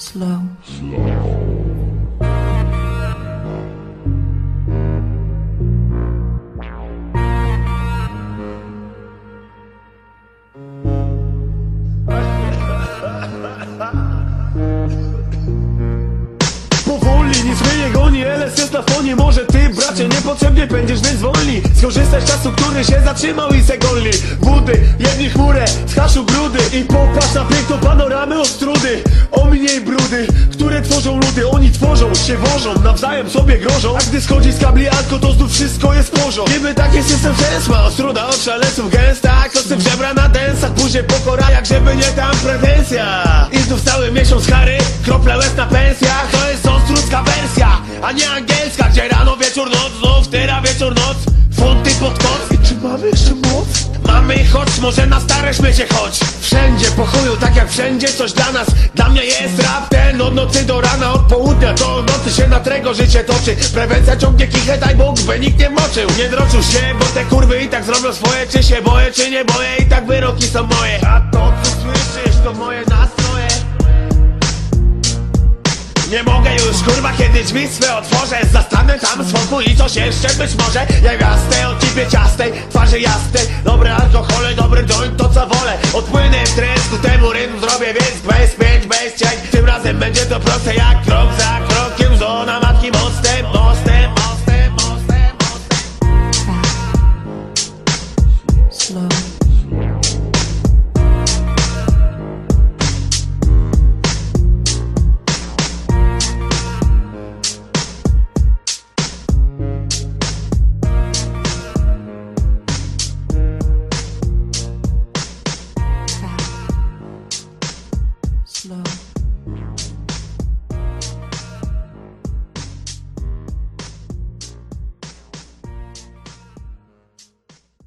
slow. slow. Powoli, nic mnie nie goni, LS jest na fonie. Może ty, bracie, niepotrzebnie pędziesz, więc zwolnij Skorzystaj z czasu, który się zatrzymał i se golni. Budy, jedni chmurę, z haszu grudy I popatrz na piękną panoramę ostrudy Ominiej brudy, które tworzą ludy. Oni tworzą, się wożą, nawzajem sobie grożą. A gdy schodzi z kabli alko, to znów wszystko jest porząd Niby tak jest system przesła, ostruda od szaleców gęsta. W żebra na densach, później pokora jak żeby nie tam pretensja. I znów cały miesiąc kary, krople łez na pensjach a nie angielska Gdzie rano, wieczór, noc, znów tyra, wieczór, noc. Funty pod koc. I czy mamy jeszcze moc? Mamy i chodź, może na stare śmiecie chodź. Wszędzie po chuju, tak jak wszędzie coś dla nas. Dla mnie jest rap ten od nocy do rana Od południa do nocy się na trego życie toczy. Prewencja ciągnie kichę, daj Bóg, by nikt nie moczył. Nie droczył się, bo te kurwy i tak zrobią swoje Czy się boję, czy nie boję, i tak wyroki są moje. A to co słyszysz, to moje nastroje nie mogę już kurwa kiedy drzwi swe otworzę Zastanę tam spokój i coś jeszcze być może. Jawiaste, o cipie ciastej, twarzy jasnej. Dobre alkohole, dobry joint, to co wolę. Odpłynę w tresku, temu rytm zrobię Więc bez pięć, bez cień Tym razem będzie to proste jak krok za